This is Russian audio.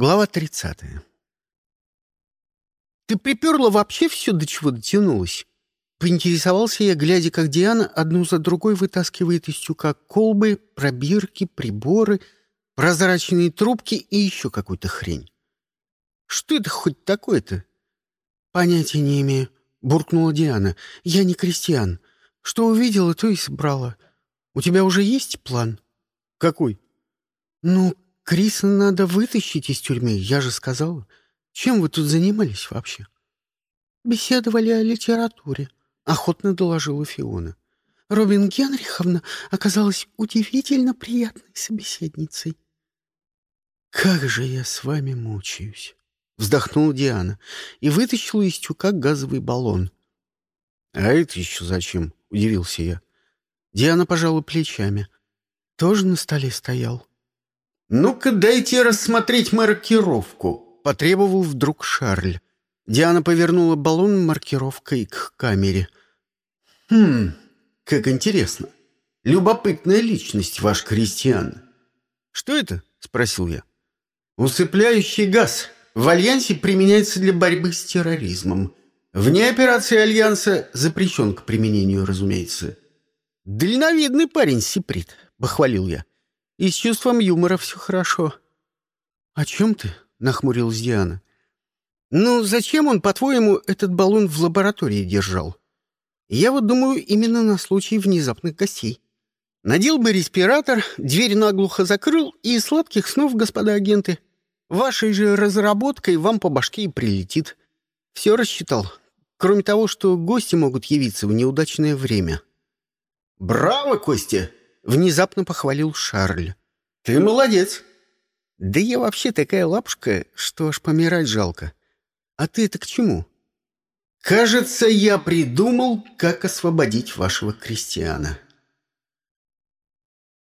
Глава 30. «Ты приперла вообще все, до чего дотянулась?» Поинтересовался я, глядя, как Диана одну за другой вытаскивает из тюка колбы, пробирки, приборы, прозрачные трубки и еще какую-то хрень. «Что это хоть такое-то?» «Понятия не имею», — буркнула Диана. «Я не крестьян. Что увидела, то и собрала. У тебя уже есть план?» «Какой?» «Ну, Криса надо вытащить из тюрьмы, я же сказала. Чем вы тут занимались вообще? Беседовали о литературе, охотно доложила Фиона. Робин Генриховна оказалась удивительно приятной собеседницей. «Как же я с вами мучаюсь!» — вздохнула Диана и вытащила из тюка газовый баллон. «А это еще зачем?» — удивился я. Диана пожала плечами. «Тоже на столе стоял?» «Ну-ка, дайте рассмотреть маркировку», — потребовал вдруг Шарль. Диана повернула баллон маркировкой к камере. «Хм, как интересно. Любопытная личность ваш крестьян». «Что это?» — спросил я. «Усыпляющий газ. В Альянсе применяется для борьбы с терроризмом. Вне операции Альянса запрещен к применению, разумеется». «Дальновидный парень, Сиприт», — похвалил я. И с чувством юмора все хорошо. — О чем ты? — нахмурилась Диана. — Ну, зачем он, по-твоему, этот баллон в лаборатории держал? Я вот думаю, именно на случай внезапных гостей. Надел бы респиратор, дверь наглухо закрыл, и сладких снов, господа агенты. Вашей же разработкой вам по башке и прилетит. Все рассчитал. Кроме того, что гости могут явиться в неудачное время. «Браво, Костя!» Внезапно похвалил Шарль. «Ты молодец!» «Да я вообще такая лапушка, что аж помирать жалко. А ты это к чему?» «Кажется, я придумал, как освободить вашего крестьяна».